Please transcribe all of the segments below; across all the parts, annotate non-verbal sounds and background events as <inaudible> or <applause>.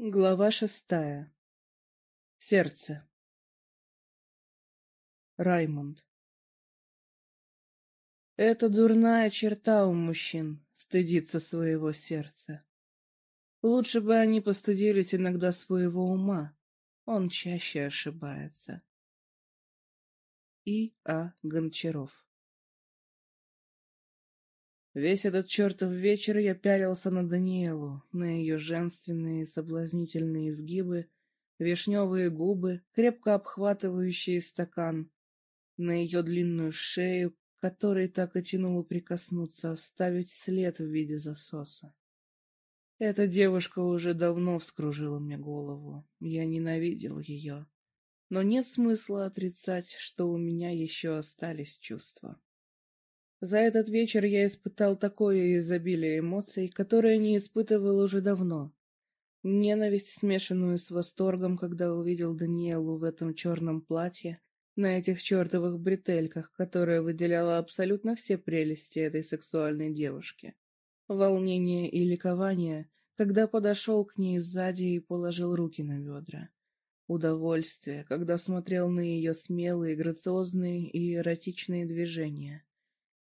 Глава шестая. Сердце. Раймонд. Это дурная черта у мужчин — стыдиться своего сердца. Лучше бы они постыдились иногда своего ума, он чаще ошибается. И. А. Гончаров Весь этот чертов вечер я пялился на Даниэлу, на ее женственные соблазнительные изгибы, вишневые губы, крепко обхватывающие стакан, на ее длинную шею, которой так и тянуло прикоснуться, оставить след в виде засоса. Эта девушка уже давно вскружила мне голову. Я ненавидел ее. Но нет смысла отрицать, что у меня еще остались чувства. За этот вечер я испытал такое изобилие эмоций, которое не испытывал уже давно. Ненависть, смешанную с восторгом, когда увидел Даниэлу в этом черном платье, на этих чертовых бретельках, которая выделяла абсолютно все прелести этой сексуальной девушки. Волнение и ликование, когда подошел к ней сзади и положил руки на бедра. Удовольствие, когда смотрел на ее смелые, грациозные и эротичные движения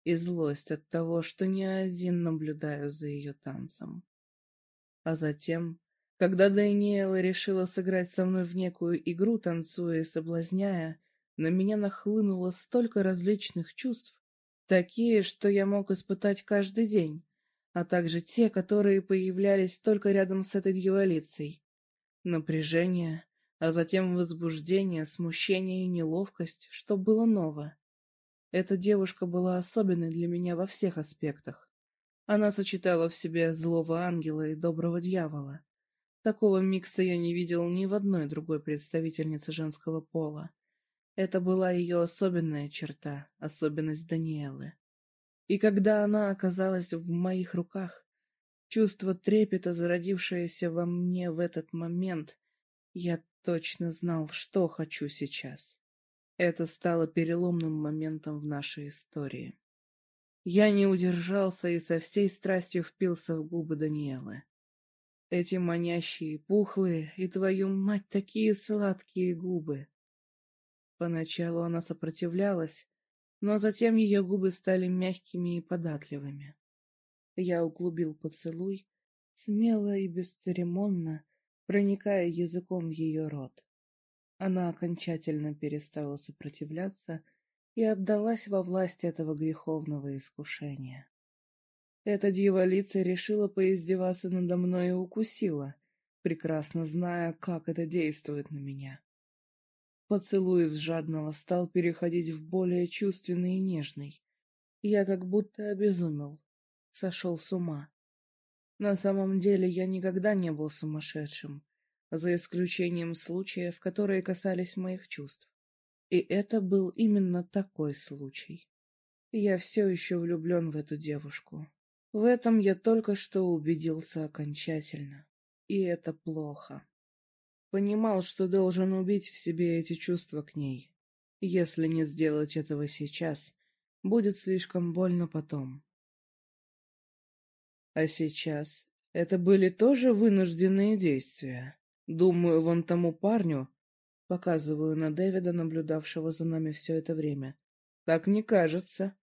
и злость от того, что не один наблюдаю за ее танцем. А затем, когда Даниэла решила сыграть со мной в некую игру, танцуя и соблазняя, на меня нахлынуло столько различных чувств, такие, что я мог испытать каждый день, а также те, которые появлялись только рядом с этой дьяволицей. Напряжение, а затем возбуждение, смущение и неловкость, что было ново. Эта девушка была особенной для меня во всех аспектах. Она сочетала в себе злого ангела и доброго дьявола. Такого микса я не видел ни в одной другой представительнице женского пола. Это была ее особенная черта, особенность Даниэлы. И когда она оказалась в моих руках, чувство трепета, зародившееся во мне в этот момент, я точно знал, что хочу сейчас. Это стало переломным моментом в нашей истории. Я не удержался и со всей страстью впился в губы Даниэлы. Эти манящие, пухлые и, твою мать, такие сладкие губы. Поначалу она сопротивлялась, но затем ее губы стали мягкими и податливыми. Я углубил поцелуй, смело и бесцеремонно, проникая языком в ее рот. Она окончательно перестала сопротивляться и отдалась во власть этого греховного искушения. Эта дьяволица решила поиздеваться надо мной и укусила, прекрасно зная, как это действует на меня. Поцелуй из жадного стал переходить в более чувственный и нежный. Я как будто обезумел, сошел с ума. На самом деле я никогда не был сумасшедшим, за исключением случаев, которые касались моих чувств. И это был именно такой случай. Я все еще влюблен в эту девушку. В этом я только что убедился окончательно. И это плохо. Понимал, что должен убить в себе эти чувства к ней. Если не сделать этого сейчас, будет слишком больно потом. А сейчас это были тоже вынужденные действия. Думаю, вон тому парню, показываю на Дэвида, наблюдавшего за нами все это время, так не кажется.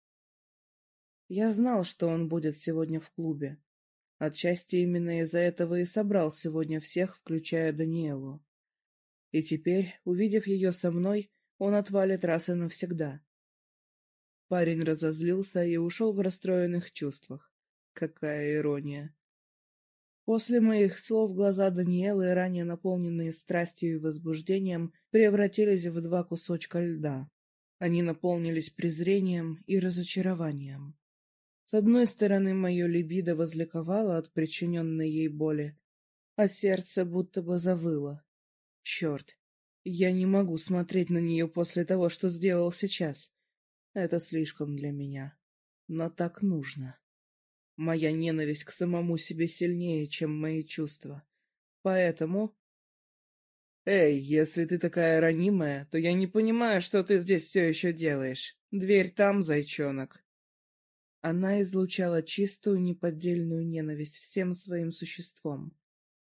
Я знал, что он будет сегодня в клубе. Отчасти именно из-за этого и собрал сегодня всех, включая Даниэлу. И теперь, увидев ее со мной, он отвалит раз и навсегда. Парень разозлился и ушел в расстроенных чувствах. Какая ирония. После моих слов глаза Даниэлы, ранее наполненные страстью и возбуждением, превратились в два кусочка льда. Они наполнились презрением и разочарованием. С одной стороны, мое либидо возликовало от причиненной ей боли, а сердце будто бы завыло. Черт, я не могу смотреть на нее после того, что сделал сейчас. Это слишком для меня. Но так нужно. Моя ненависть к самому себе сильнее, чем мои чувства. Поэтому... Эй, если ты такая ранимая, то я не понимаю, что ты здесь все еще делаешь. Дверь там, зайчонок. Она излучала чистую, неподдельную ненависть всем своим существом.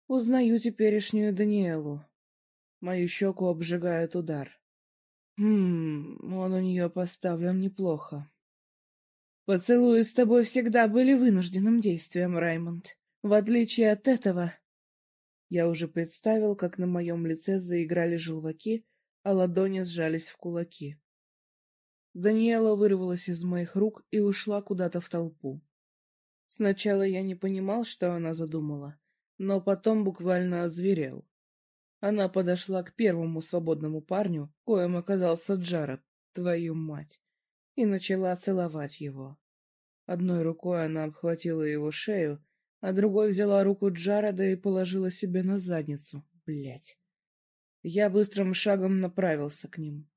Узнаю теперешнюю Даниэлу. Мою щеку обжигает удар. Хм, он у нее поставлен неплохо. Поцелуи с тобой всегда были вынужденным действием, Раймонд. В отличие от этого... Я уже представил, как на моем лице заиграли желваки, а ладони сжались в кулаки. Даниэла вырвалась из моих рук и ушла куда-то в толпу. Сначала я не понимал, что она задумала, но потом буквально озверел. Она подошла к первому свободному парню, коим оказался Джаред, твою мать, и начала целовать его. Одной рукой она обхватила его шею, а другой взяла руку Джареда и положила себе на задницу. Блять. Я быстрым шагом направился к ним.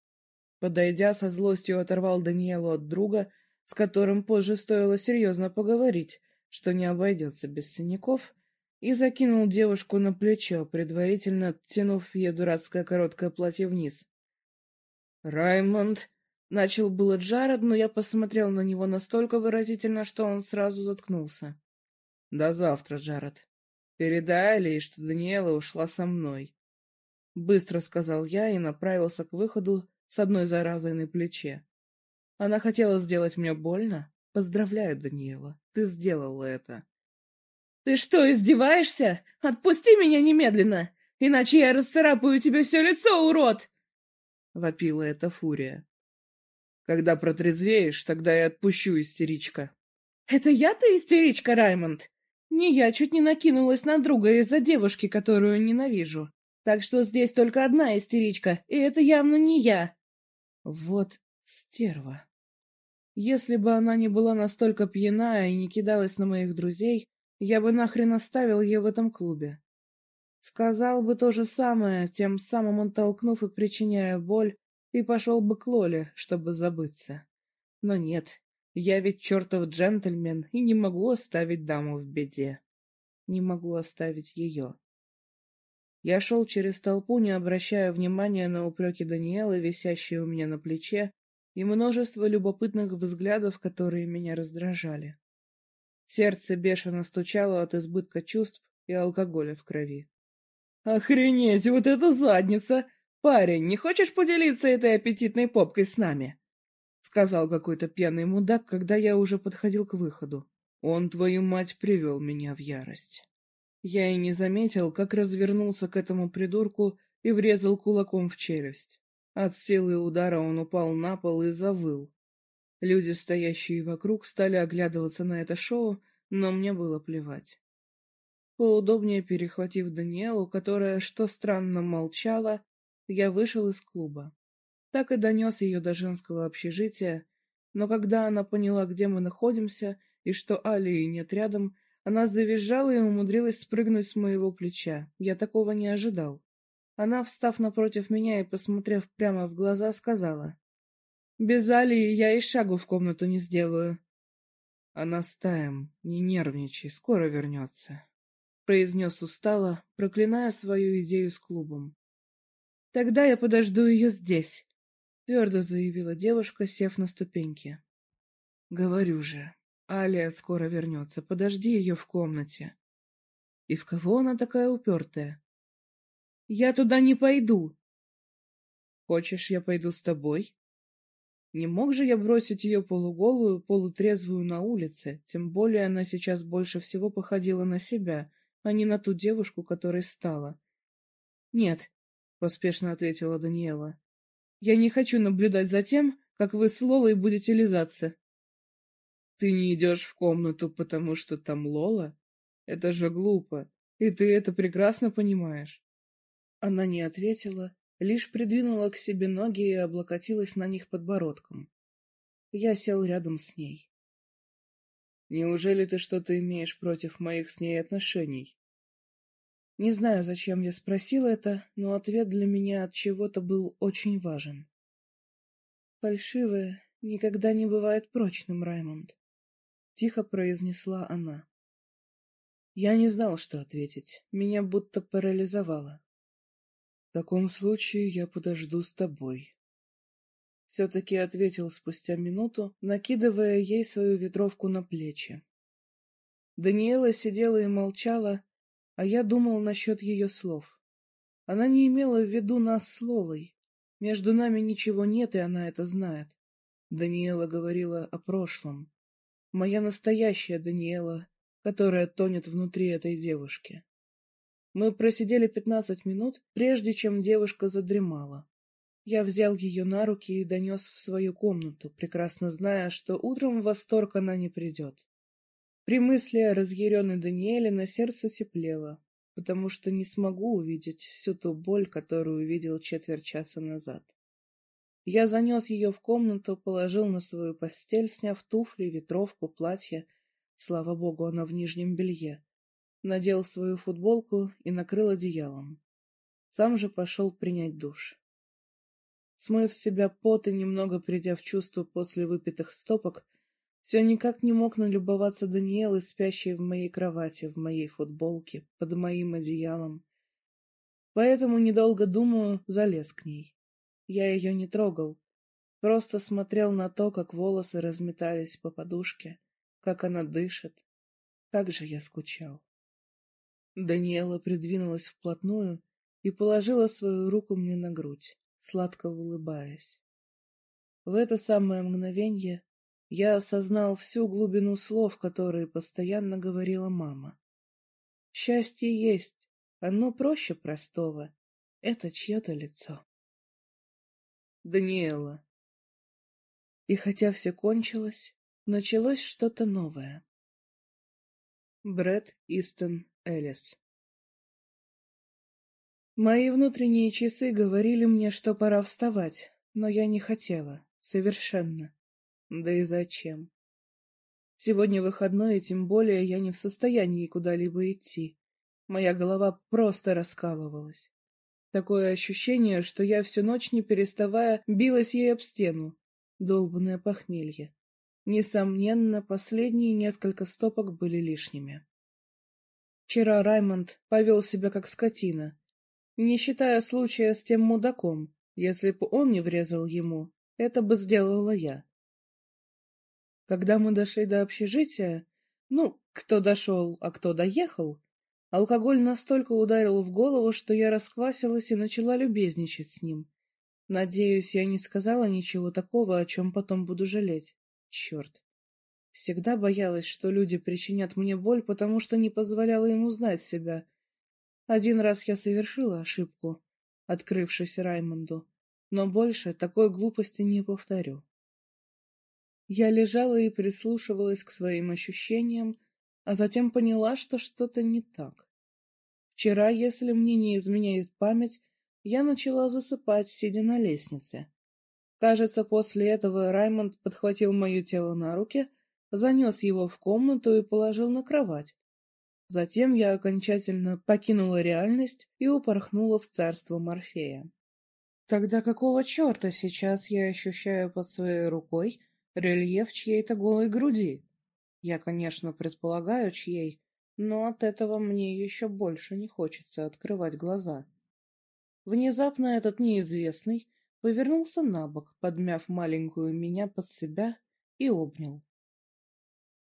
Подойдя, со злостью оторвал Даниэлу от друга, с которым позже стоило серьезно поговорить, что не обойдется без синяков, и закинул девушку на плечо, предварительно оттянув ей дурацкое короткое платье вниз. «Раймонд!» — начал было Джаред, но я посмотрел на него настолько выразительно, что он сразу заткнулся. «До завтра, Джаред. Передай Алии, что Даниэла ушла со мной». Быстро сказал я и направился к выходу, с одной заразой на плече. Она хотела сделать мне больно? Поздравляю, Даниэла, ты сделала это. Ты что, издеваешься? Отпусти меня немедленно, иначе я расцарапаю тебе все лицо, урод! Вопила эта фурия. Когда протрезвеешь, тогда я отпущу, истеричка. Это я-то истеричка, Раймонд? Не я чуть не накинулась на друга из-за девушки, которую ненавижу. Так что здесь только одна истеричка, и это явно не я. Вот стерва. Если бы она не была настолько пьяная и не кидалась на моих друзей, я бы нахрен оставил ее в этом клубе. Сказал бы то же самое, тем самым он толкнув и причиняя боль, и пошел бы к Лоле, чтобы забыться. Но нет, я ведь чертов джентльмен и не могу оставить даму в беде. Не могу оставить ее. Я шел через толпу, не обращая внимания на упреки Даниэлы, висящие у меня на плече, и множество любопытных взглядов, которые меня раздражали. Сердце бешено стучало от избытка чувств и алкоголя в крови. «Охренеть, вот эта задница! Парень, не хочешь поделиться этой аппетитной попкой с нами?» — сказал какой-то пьяный мудак, когда я уже подходил к выходу. Он, твою мать, привел меня в ярость. Я и не заметил, как развернулся к этому придурку и врезал кулаком в челюсть. От силы удара он упал на пол и завыл. Люди, стоящие вокруг, стали оглядываться на это шоу, но мне было плевать. Поудобнее перехватив Даниэлу, которая, что странно, молчала, я вышел из клуба. Так и донес ее до женского общежития, но когда она поняла, где мы находимся и что Алии нет рядом, она завизжала и умудрилась спрыгнуть с моего плеча. Я такого не ожидал. Она, встав напротив меня и посмотрев прямо в глаза, сказала. «Без Алии я и шагу в комнату не сделаю». «Она с Таем, не нервничай, скоро вернется», — произнес устало, проклиная свою идею с клубом. «Тогда я подожду ее здесь», — твердо заявила девушка, сев на ступеньки. «Говорю же, Алия скоро вернется, подожди ее в комнате. И в кого она такая упертая? Я туда не пойду. Хочешь, я пойду с тобой? Не мог же я бросить ее полуголую, полутрезвую на улице, тем более она сейчас больше всего походила на себя, а не на ту девушку, которой стала. Нет, — поспешно ответила Даниэла. Я не хочу наблюдать за тем, как вы с Лолой будете лизаться. Ты не идешь в комнату, потому что там Лола? Это же глупо, и ты это прекрасно понимаешь. Она не ответила, лишь придвинула к себе ноги и облокотилась на них подбородком. Я сел рядом с ней. Неужели ты что-то имеешь против моих с ней отношений? Не знаю, зачем я спросил это, но ответ для меня от чего-то был очень важен. Фальшивое никогда не бывает прочным, Раймонд. — тихо произнесла она. Я не знал, что ответить. Меня будто парализовало. — В таком случае я подожду с тобой. Все-таки ответил спустя минуту, накидывая ей свою ветровку на плечи. Даниэла сидела и молчала, А я думал насчет ее слов. Она не имела в виду нас с Лолой. Между нами ничего нет, и она это знает. Даниэла говорила о прошлом. Моя настоящая Даниэла, которая тонет внутри этой девушки. Мы просидели пятнадцать минут, прежде чем девушка задремала. Я взял ее на руки и донес в свою комнату, прекрасно зная, что утром в восторг она не придет. При мысли о разъяренной Даниэле на сердце теплело, потому что не смогу увидеть всю ту боль, которую увидел четверть часа назад. Я занес ее в комнату, положил на свою постель, сняв туфли, ветровку, платье. Слава богу, она в нижнем белье. Надел свою футболку и накрыл одеялом. Сам же пошел принять душ. Смыв с себя пот и немного придя в чувство после выпитых стопок, все никак не мог налюбоваться Даниэлой, спящей в моей кровати, в моей футболке, под моим одеялом. Поэтому, недолго думаю, залез к ней. Я ее не трогал, просто смотрел на то, как волосы разметались по подушке, как она дышит. Как же я скучал. Даниэла придвинулась вплотную и положила свою руку мне на грудь, сладко улыбаясь. В это самое мгновенье я осознал всю глубину слов, которые постоянно говорила мама. Счастье есть, оно проще простого. Это чье-то лицо. Даниэла. И хотя все кончилось, началось что-то новое. Брэд Истон Элис Мои внутренние часы говорили мне, что пора вставать, но я не хотела, совершенно. Да и зачем? Сегодня выходной, и тем более я не в состоянии куда-либо идти. Моя голова просто раскалывалась. Такое ощущение, что я всю ночь, не переставая, билась ей об стену. Долбанное похмелье. Несомненно, последние несколько стопок были лишними. Вчера Раймонд повел себя как скотина, не считая случая с тем мудаком. Если бы он не врезал ему, это бы сделала я. Когда мы дошли до общежития, ну, кто дошел, а кто доехал, алкоголь настолько ударил в голову, что я расквасилась и начала любезничать с ним. Надеюсь, я не сказала ничего такого, о чем потом буду жалеть. Черт. Всегда боялась, что люди причинят мне боль, потому что не позволяла им узнать себя, один раз я совершила ошибку, открывшись Раймонду, но больше такой глупости не повторю. Я лежала и прислушивалась к своим ощущениям, а затем поняла, что что-то не так. Вчера, если мне не изменяет память, я начала засыпать, сидя на лестнице. Кажется, после этого Раймонд подхватил мое тело на руки, занес его в комнату и положил на кровать, Затем я окончательно покинула реальность и упорхнула в царство Морфея. Тогда какого черта сейчас я ощущаю под своей рукой рельеф чьей-то голой груди? Я, конечно, предполагаю, чьей, но от этого мне еще больше не хочется открывать глаза. Внезапно этот неизвестный повернулся на бок, подмяв маленькую меня под себя и обнял.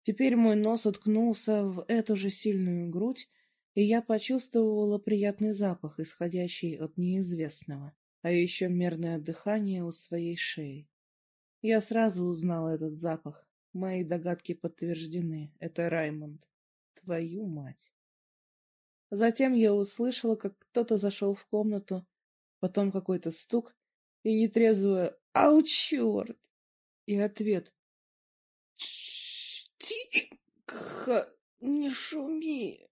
Теперь мой нос уткнулся в эту же сильную грудь, и я почувствовала приятный запах, исходящий от неизвестного, а еще мерное дыхание у своей шеи. Я сразу узнала этот запах. Мои догадки подтверждены. Это Раймонд. Твою мать. Затем я услышала, как кто-то зашел в комнату, потом какой-то стук и нетрезвое «Ау, черт!» и ответ Тихо, не шуми.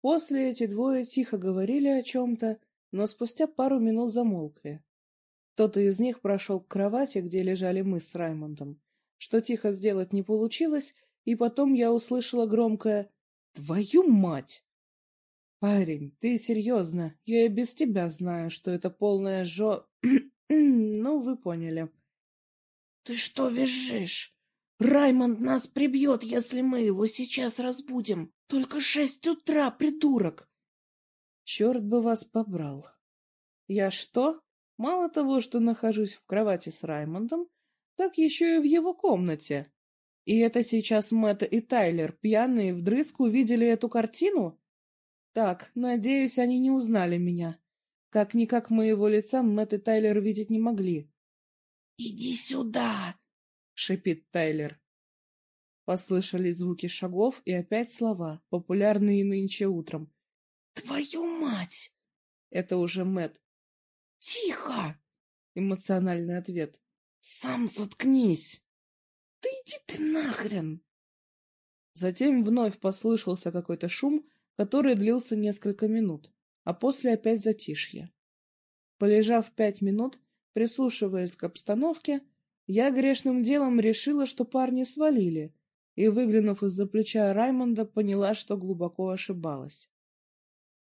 После эти двое тихо говорили о чем-то, но спустя пару минут замолкли. Кто-то из них прошел к кровати, где лежали мы с Раймондом. Что тихо сделать не получилось, и потом я услышала громкое «Твою мать!» «Парень, ты серьезно? Я и без тебя знаю, что это полная жо... <clears throat> ну, вы поняли». «Ты что визжишь?» Раймонд нас прибьет, если мы его сейчас разбудим. Только шесть утра, придурок. Черт бы вас побрал. Я что? Мало того, что нахожусь в кровати с Раймондом, так еще и в его комнате. И это сейчас Мэтт и Тайлер, пьяные вдрызг, увидели эту картину? Так, надеюсь, они не узнали меня. Как-никак моего лица Мэтт и Тайлер видеть не могли. — Иди сюда! — шипит Тайлер. Послышались звуки шагов и опять слова, популярные нынче утром. «Твою мать!» Это уже Мэт. «Тихо!» Эмоциональный ответ. «Сам заткнись!» «Да иди ты нахрен!» Затем вновь послышался какой-то шум, который длился несколько минут, а после опять затишье. Полежав пять минут, прислушиваясь к обстановке, я грешным делом решила, что парни свалили, и, выглянув из-за плеча Раймонда, поняла, что глубоко ошибалась.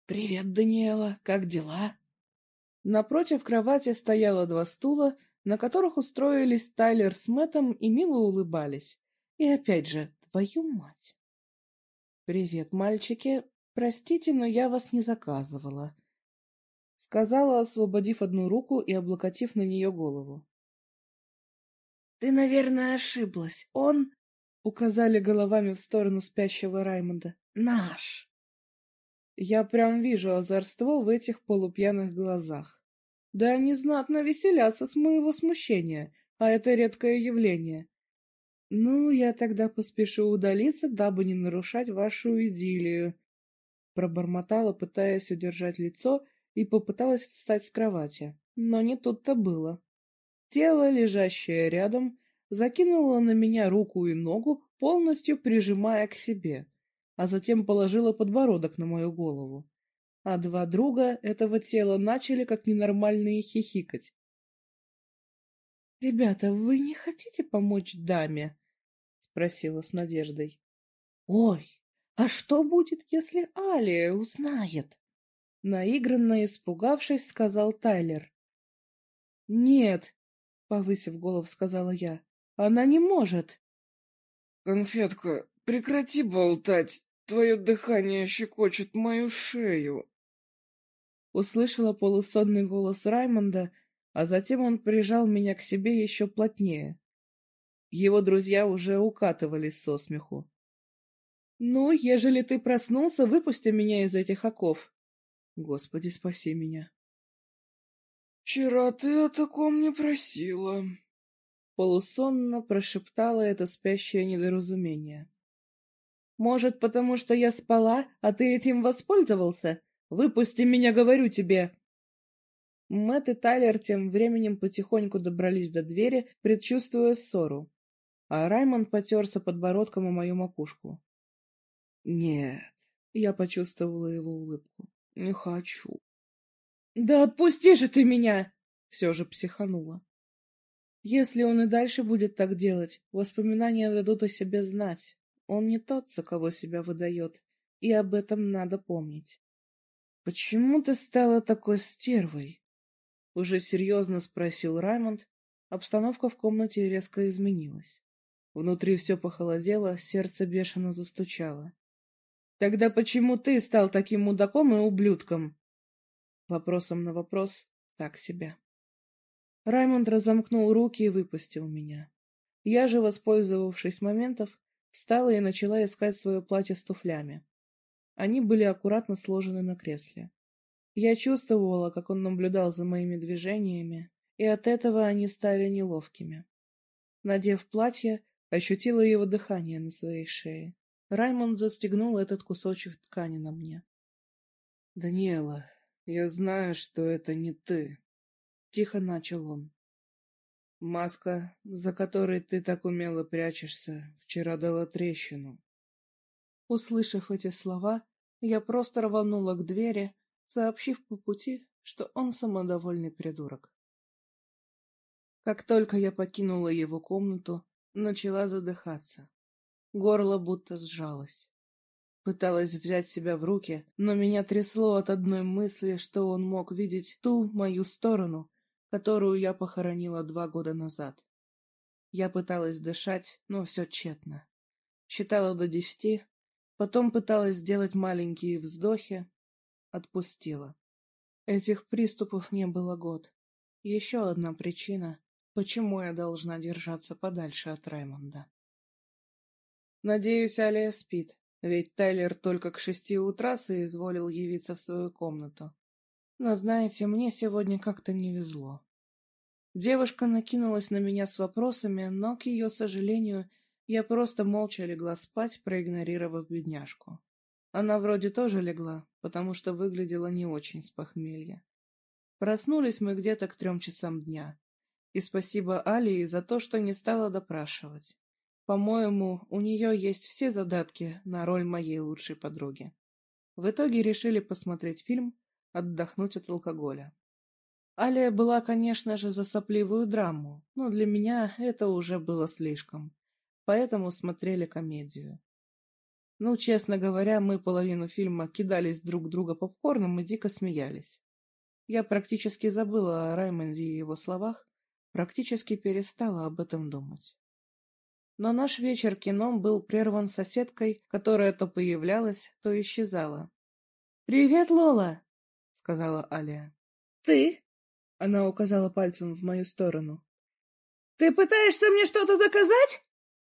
«Привет, Даниэла, как дела?» Напротив кровати стояло два стула, на которых устроились Тайлер с Мэттом и мило улыбались. И опять же, твою мать! «Привет, мальчики. Простите, но я вас не заказывала», — сказала, освободив одну руку и облокотив на нее голову. «Ты, наверное, ошиблась. Он...» Указали головами в сторону спящего Раймонда. «Наш!» Я прям вижу озорство в этих полупьяных глазах. Да они знатно веселятся с моего смущения, а это редкое явление. Ну, я тогда поспешу удалиться, дабы не нарушать вашу идиллию. Пробормотала, пытаясь удержать лицо, и попыталась встать с кровати. Но не тут-то было. Тело, лежащее рядом, закинула на меня руку и ногу, полностью прижимая к себе, а затем положила подбородок на мою голову. А два друга этого тела начали как ненормальные хихикать. — Ребята, вы не хотите помочь даме? — спросила с надеждой. — Ой, а что будет, если Алия узнает? Наигранно испугавшись, сказал Тайлер. — Нет, — повысив голос, сказала я. Она не может. Конфетка, прекрати болтать. Твое дыхание щекочет мою шею. Услышала полусонный голос Раймонда, а затем он прижал меня к себе еще плотнее. Его друзья уже укатывались со смеху. «Ну, ежели ты проснулся, выпусти меня из этих оков. Господи, спаси меня!» «Вчера ты о таком не просила», Полусонно прошептала это спящее недоразумение. «Может, потому что я спала, а ты этим воспользовался? Выпусти меня, говорю тебе!» Мэтт и Тайлер тем временем потихоньку добрались до двери, предчувствуя ссору, а Раймонд потерся подбородком о мою макушку. «Нет», — я почувствовала его улыбку, — «не хочу». «Да отпусти же ты меня!» — все же психанула. Если он и дальше будет так делать, воспоминания дадут о себе знать. Он не тот, за кого себя выдает, и об этом надо помнить. — Почему ты стала такой стервой? — уже серьезно спросил Раймонд. Обстановка в комнате резко изменилась. Внутри все похолодело, сердце бешено застучало. — Тогда почему ты стал таким мудаком и ублюдком? Вопросом на вопрос так себя. Раймонд разомкнул руки и выпустил меня. Я же, воспользовавшись моментов, встала и начала искать свое платье с туфлями. Они были аккуратно сложены на кресле. Я чувствовала, как он наблюдал за моими движениями, и от этого они стали неловкими. Надев платье, ощутила его дыхание на своей шее. Раймонд застегнул этот кусочек ткани на мне. — Даниэла, я знаю, что это не ты, Тихо начал он. Маска, за которой ты так умело прячешься, вчера дала трещину. Услышав эти слова, я просто рванула к двери, сообщив по пути, что он самодовольный придурок. Как только я покинула его комнату, начала задыхаться. Горло будто сжалось. Пыталась взять себя в руки, но меня трясло от одной мысли, что он мог видеть ту мою сторону, которую я похоронила два года назад. Я пыталась дышать, но все тщетно. Считала до десяти, потом пыталась сделать маленькие вздохи, отпустила. Этих приступов не было год. Еще одна причина, почему я должна держаться подальше от Раймонда. Надеюсь, Алия спит. ведь Тайлер только к шести утра соизволил явиться в свою комнату. Но, знаете, мне сегодня как-то не везло. Девушка накинулась на меня с вопросами, но, к ее сожалению, я просто молча легла спать, проигнорировав бедняжку. Она вроде тоже легла, потому что выглядела не очень с похмелья. Проснулись мы где-то к трем часам дня. И спасибо Алии за то, что не стала допрашивать. По-моему, у нее есть все задатки на роль моей лучшей подруги. В итоге решили посмотреть фильм, отдохнуть от алкоголя. Алия была, конечно же, за сопливую драму, но для меня это уже было слишком. Поэтому смотрели комедию. Ну, честно говоря, мы половину фильма кидались друг друга попкорном и дико смеялись. Я практически забыла о Раймонде и его словах, практически перестала об этом думать. Но наш вечер кино был прерван соседкой, которая то появлялась, то исчезала. «Привет, Лола!» — сказала Алия. «Ты?» Она указала пальцем в мою сторону. «Ты пытаешься мне что-то доказать?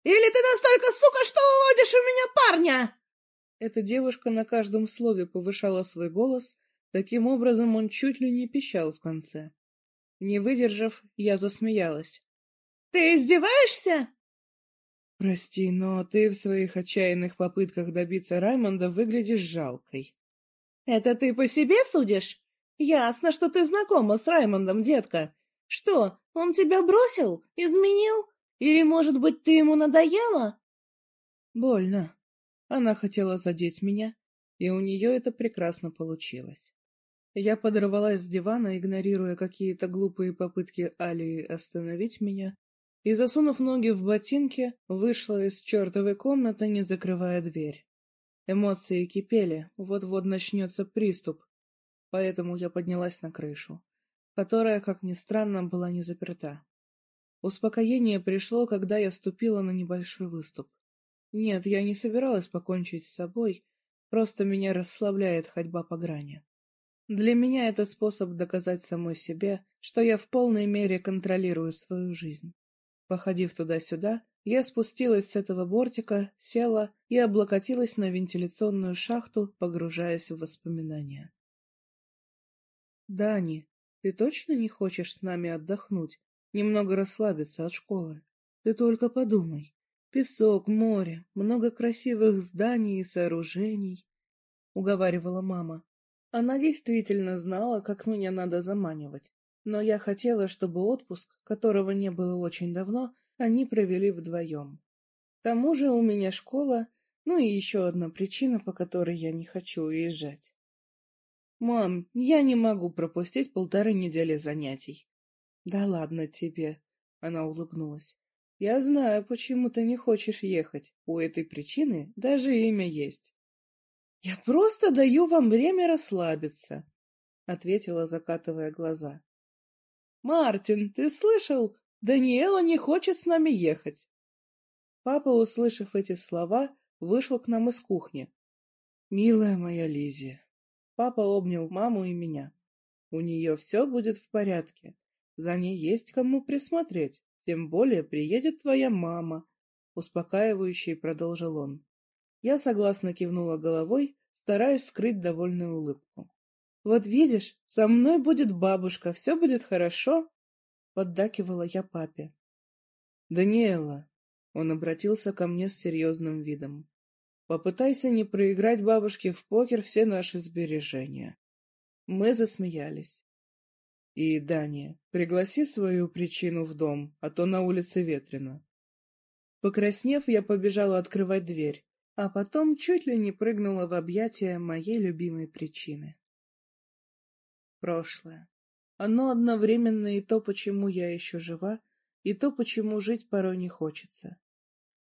Или ты настолько сука, что уводишь у меня парня?» Эта девушка на каждом слове повышала свой голос, таким образом он чуть ли не пищал в конце. Не выдержав, я засмеялась. «Ты издеваешься?» «Прости, но ты в своих отчаянных попытках добиться Раймонда выглядишь жалкой». «Это ты по себе судишь? Ясно, что ты знакома с Раймондом, детка. Что, он тебя бросил? Изменил? Или, может быть, ты ему надоела?» Больно. Она хотела задеть меня, и у нее это прекрасно получилось. Я подорвалась с дивана, игнорируя какие-то глупые попытки Алии остановить меня, и, засунув ноги в ботинки, вышла из чертовой комнаты, не закрывая дверь. Эмоции кипели, вот-вот начнется приступ, поэтому я поднялась на крышу, которая, как ни странно, была не заперта. Успокоение пришло, когда я ступила на небольшой выступ. Нет, я не собиралась покончить с собой, просто меня расслабляет ходьба по грани. Для меня это способ доказать самой себе, что я в полной мере контролирую свою жизнь. Походив туда-сюда, я спустилась с этого бортика, села и облокотилась на вентиляционную шахту, погружаясь в воспоминания. «Дани, ты точно не хочешь с нами отдохнуть, немного расслабиться от школы? Ты только подумай. Песок, море, много красивых зданий и сооружений», — уговаривала мама. Она действительно знала, как меня надо заманивать но я хотела, чтобы отпуск, которого не было очень давно, они провели вдвоем. К тому же у меня школа, ну и еще одна причина, по которой я не хочу уезжать. «Мам, я не могу пропустить полторы недели занятий». «Да ладно тебе», — она улыбнулась. «Я знаю, почему ты не хочешь ехать. У этой причины даже имя есть». «Я просто даю вам время расслабиться», — ответила, закатывая глаза. «Мартин, ты слышал? Даниэла не хочет с нами ехать!» Папа, услышав эти слова, вышел к нам из кухни. «Милая моя Лизи!» Папа обнял маму и меня. «У нее все будет в порядке. За ней есть кому присмотреть. Тем более приедет твоя мама», — успокаивающе продолжил он. Я согласно кивнула головой, стараясь скрыть довольную улыбку. «Вот видишь, со мной будет бабушка, все будет хорошо», — поддакивала я папе. «Даниэла», — он обратился ко мне с серьезным видом, — «попытайся не проиграть бабушке в покер все наши сбережения». Мы засмеялись. «И, Дания, пригласи свою причину в дом, а то на улице ветрено». Покраснев, я побежала открывать дверь, а потом чуть ли не прыгнула в объятия моей любимой причины прошлое. Оно одновременно и то, почему я еще жива, и то, почему жить порой не хочется.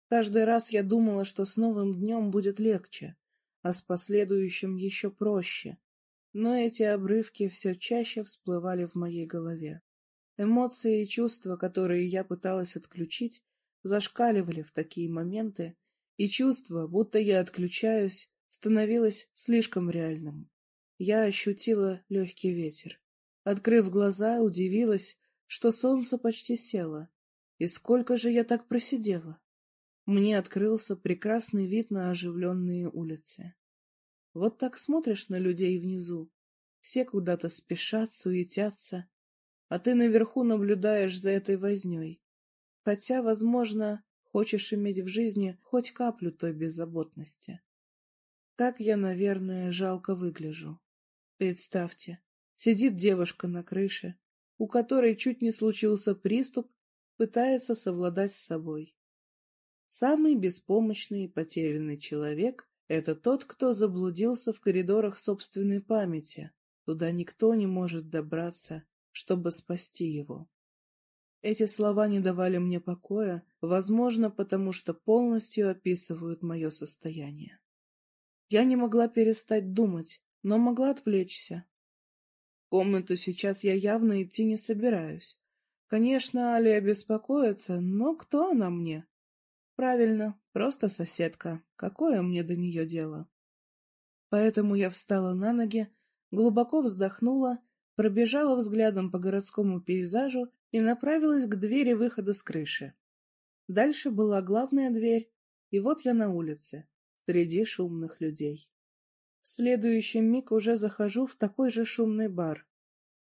Каждый раз я думала, что с новым днем будет легче, а с последующим еще проще. Но эти обрывки все чаще всплывали в моей голове. Эмоции и чувства, которые я пыталась отключить, зашкаливали в такие моменты, и чувство, будто я отключаюсь, становилось слишком реальным. Я ощутила легкий ветер. Открыв глаза, удивилась, что солнце почти село. И сколько же я так просидела? мне открылся прекрасный вид на оживленные улицы. Вот так смотришь на людей внизу. Все куда-то спешат, суетятся, а ты наверху наблюдаешь за этой возней. Хотя, возможно, хочешь иметь в жизни хоть каплю той беззаботности. Как я, наверное, жалко выгляжу. Представьте, сидит девушка на крыше, у которой чуть не случился приступ, пытается совладать с собой. Самый беспомощный и потерянный человек — это тот, кто заблудился в коридорах собственной памяти. Туда никто не может добраться, чтобы спасти его. Эти слова не давали мне покоя, возможно, потому что полностью описывают мое состояние. Я не могла перестать думать, но могла отвлечься. В комнату сейчас я явно идти не собираюсь. Конечно, Алия беспокоится, но кто она мне? Правильно, просто соседка. Какое мне до нее дело? Поэтому я встала на ноги, глубоко вздохнула, пробежала взглядом по городскому пейзажу и направилась к двери выхода с крыши. Дальше была главная дверь, и вот я на улице, среди шумных людей. В следующий миг уже захожу в такой же шумный бар.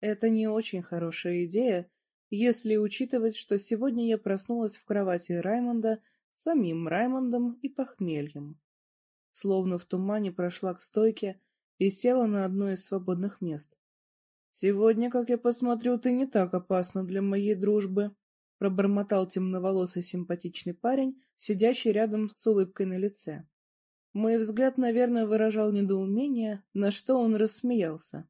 Это не очень хорошая идея, если учитывать, что сегодня я проснулась в кровати Раймонда самим Раймондом и похмельем. Словно в тумане прошла к стойке и села на одно из свободных мест. «Сегодня, как я посмотрю, ты не так опасна для моей дружбы», — пробормотал темноволосый симпатичный парень, сидящий рядом с улыбкой на лице. Мой взгляд, наверное, выражал недоумение, на что он рассмеялся.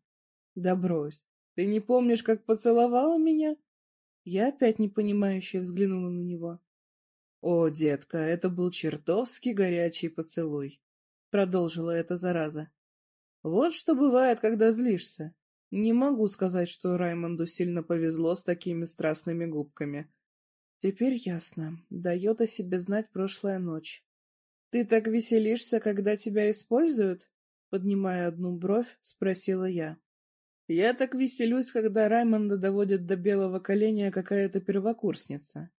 «Да брось, ты не помнишь, как поцеловала меня?» Я опять непонимающе взглянула на него. «О, детка, это был чертовски горячий поцелуй», — продолжила эта зараза. «Вот что бывает, когда злишься. Не могу сказать, что Раймонду сильно повезло с такими страстными губками. Теперь ясно. Дает о себе знать прошлая ночь. Ты так веселишься, когда тебя используют? Поднимая одну бровь, спросила я. Я так веселюсь, когда Раймонда доводит до белого коленя какая-то первокурсница.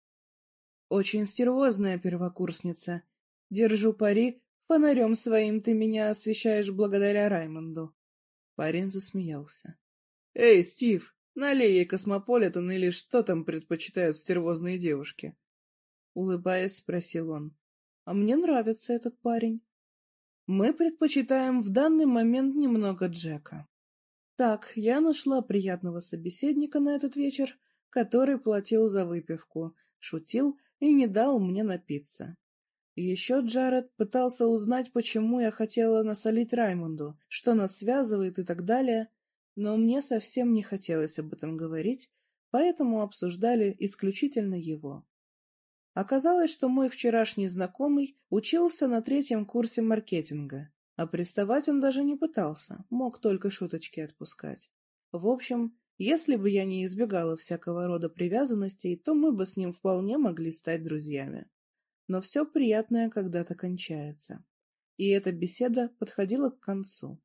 Очень стервозная первокурсница. Держу пари, фонарем своим ты меня освещаешь благодаря Раймонду. Парень засмеялся. Эй, Стив, налей ей космополитен или что там предпочитают стервозные девушки? Улыбаясь, спросил он. А мне нравится этот парень. Мы предпочитаем в данный момент немного Джека. Так, я нашла приятного собеседника на этот вечер, который платил за выпивку, шутил и не дал мне напиться. Еще Джаред пытался узнать, почему я хотела насолить Раймонду, что нас связывает и так далее, но мне совсем не хотелось об этом говорить, поэтому обсуждали исключительно его. Оказалось, что мой вчерашний знакомый учился на третьем курсе маркетинга, а приставать он даже не пытался, мог только шуточки отпускать. В общем, если бы я не избегала всякого рода привязанностей, то мы бы с ним вполне могли стать друзьями. Но все приятное когда-то кончается. И эта беседа подходила к концу.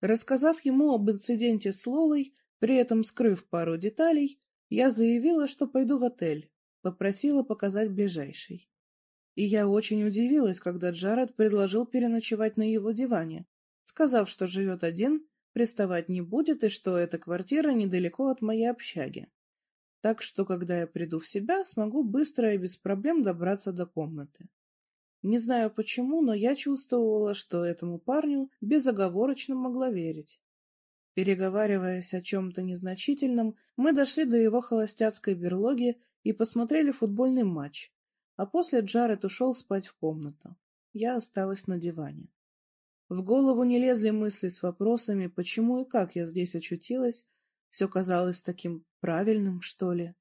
Рассказав ему об инциденте с Лолой, при этом скрыв пару деталей, я заявила, что пойду в отель, попросила показать ближайший. И я очень удивилась, когда Джаред предложил переночевать на его диване, сказав, что живет один, приставать не будет и что эта квартира недалеко от моей общаги. Так что, когда я приду в себя, смогу быстро и без проблем добраться до комнаты. Не знаю почему, но я чувствовала, что этому парню безоговорочно могла верить. Переговариваясь о чем-то незначительном, мы дошли до его холостяцкой берлоги и посмотрели футбольный матч, а после Джаред ушел спать в комнату. Я осталась на диване. В голову не лезли мысли с вопросами, почему и как я здесь очутилась, все казалось таким правильным, что ли.